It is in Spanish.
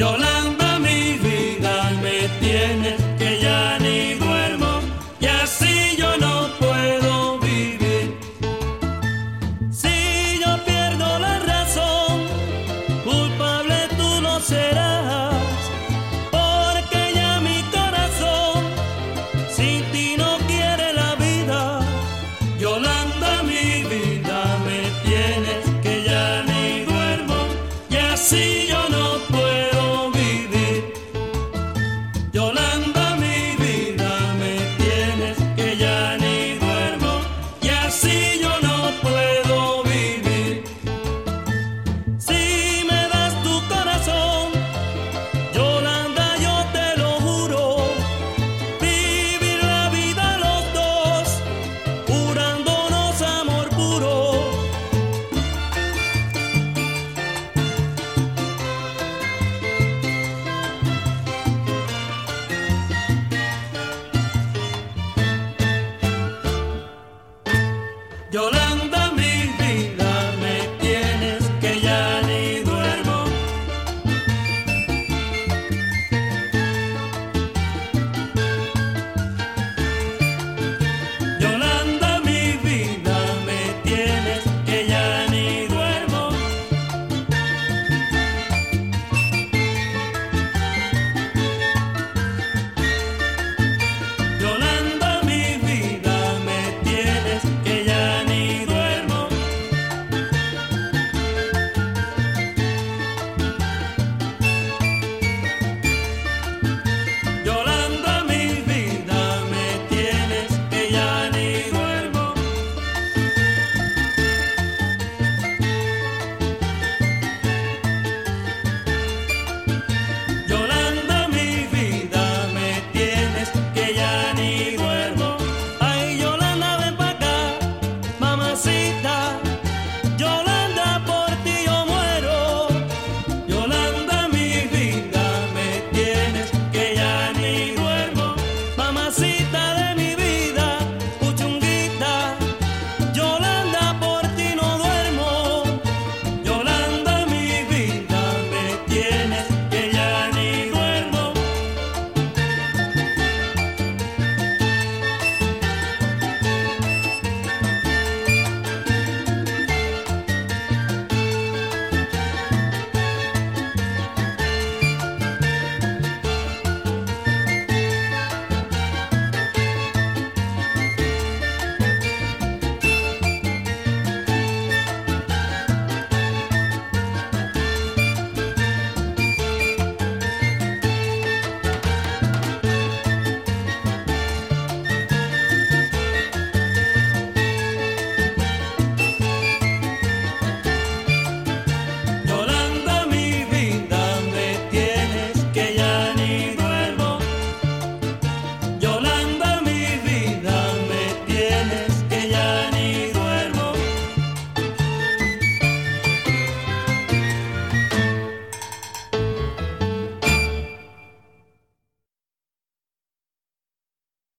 Yolanda, mi vida me tiene que ya ni duermo y así yo no puedo vivir. Si yo pierdo la razón, culpable tú no serás. Yolanda.